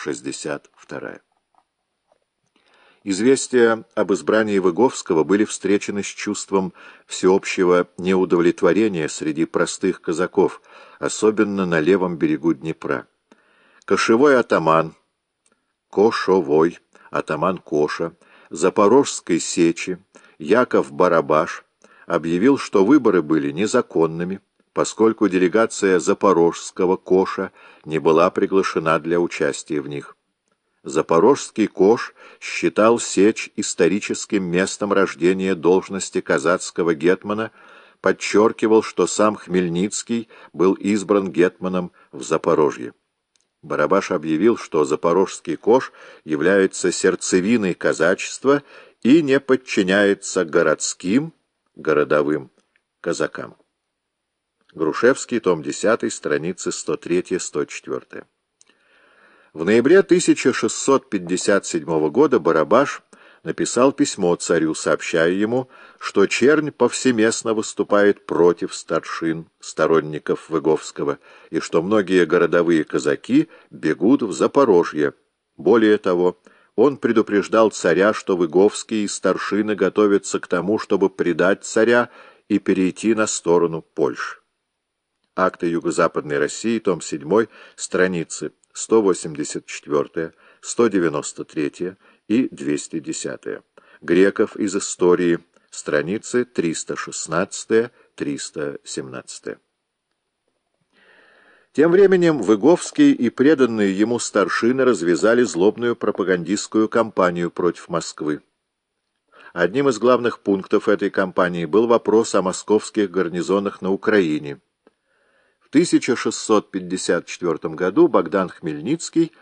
62. Известия об избрании Выговского были встречены с чувством всеобщего неудовлетворения среди простых казаков, особенно на левом берегу Днепра. Кошевой атаман, Кошовой, атаман Коша, Запорожской сечи, Яков Барабаш объявил, что выборы были незаконными, поскольку делегация Запорожского Коша не была приглашена для участия в них. Запорожский Кош считал Сечь историческим местом рождения должности казацкого гетмана, подчеркивал, что сам Хмельницкий был избран гетманом в Запорожье. Барабаш объявил, что Запорожский Кош является сердцевиной казачества и не подчиняется городским, городовым казакам. Грушевский, том 10, страницы 103-104. В ноябре 1657 года Барабаш написал письмо царю, сообщая ему, что чернь повсеместно выступает против старшин, сторонников Выговского, и что многие городовые казаки бегут в Запорожье. Более того, он предупреждал царя, что Выговские и старшины готовятся к тому, чтобы предать царя и перейти на сторону Польши. Акты Юго-Западной России, том 7, страницы 184, 193 и 210. Греков из истории, страницы 316-317. Тем временем Выговский и преданные ему старшины развязали злобную пропагандистскую кампанию против Москвы. Одним из главных пунктов этой кампании был вопрос о московских гарнизонах на Украине. 1654 году Богдан Хмельницкий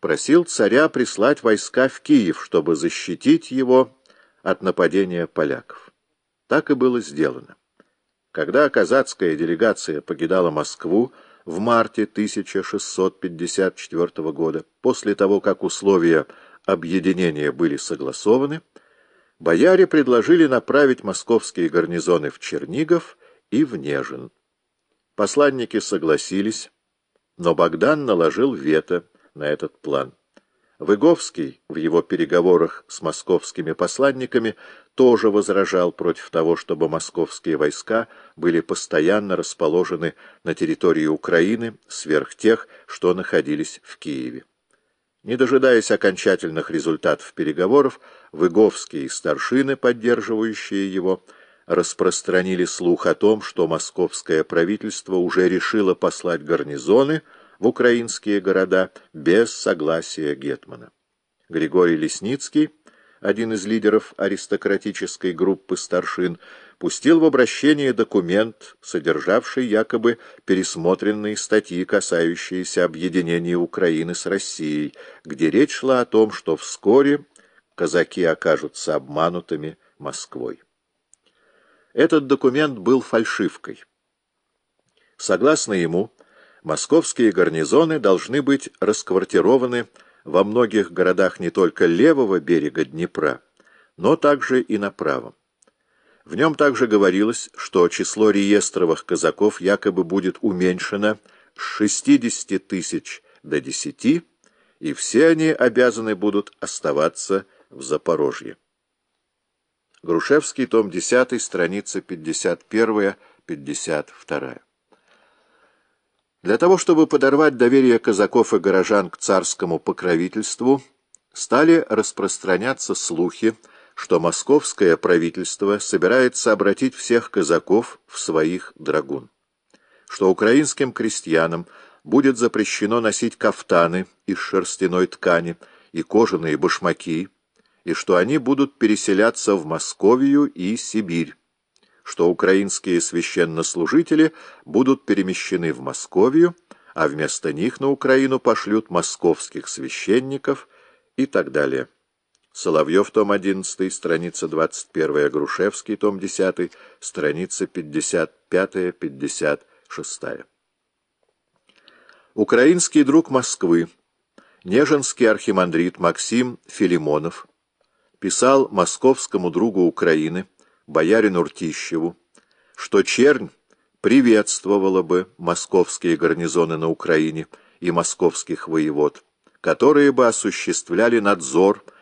просил царя прислать войска в Киев, чтобы защитить его от нападения поляков. Так и было сделано. Когда казацкая делегация покидала Москву в марте 1654 года, после того, как условия объединения были согласованы, бояре предложили направить московские гарнизоны в Чернигов и в Нежин. Посланники согласились, но Богдан наложил вето на этот план. Выговский в его переговорах с московскими посланниками тоже возражал против того, чтобы московские войска были постоянно расположены на территории Украины сверх тех, что находились в Киеве. Не дожидаясь окончательных результатов переговоров, Выговские и старшины, поддерживающие его, распространили слух о том, что московское правительство уже решило послать гарнизоны в украинские города без согласия Гетмана. Григорий Лесницкий, один из лидеров аристократической группы старшин, пустил в обращение документ, содержавший якобы пересмотренные статьи, касающиеся объединения Украины с Россией, где речь шла о том, что вскоре казаки окажутся обманутыми Москвой. Этот документ был фальшивкой. Согласно ему, московские гарнизоны должны быть расквартированы во многих городах не только левого берега Днепра, но также и на правом. В нем также говорилось, что число реестровых казаков якобы будет уменьшено с 60 тысяч до 10, и все они обязаны будут оставаться в Запорожье. Грушевский, том 10, страница 51-52. Для того, чтобы подорвать доверие казаков и горожан к царскому покровительству, стали распространяться слухи, что московское правительство собирается обратить всех казаков в своих драгун, что украинским крестьянам будет запрещено носить кафтаны из шерстяной ткани и кожаные башмаки, и что они будут переселяться в Московию и Сибирь, что украинские священнослужители будут перемещены в Московию, а вместо них на Украину пошлют московских священников и так далее. Соловьев, том 11, страница 21, Грушевский, том 10, страница 55-56. Украинский друг Москвы, Нежинский архимандрит Максим Филимонов, писал московскому другу Украины, боярину Ртищеву, что чернь приветствовала бы московские гарнизоны на Украине и московских воевод, которые бы осуществляли надзор